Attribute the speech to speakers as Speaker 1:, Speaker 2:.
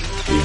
Speaker 1: Y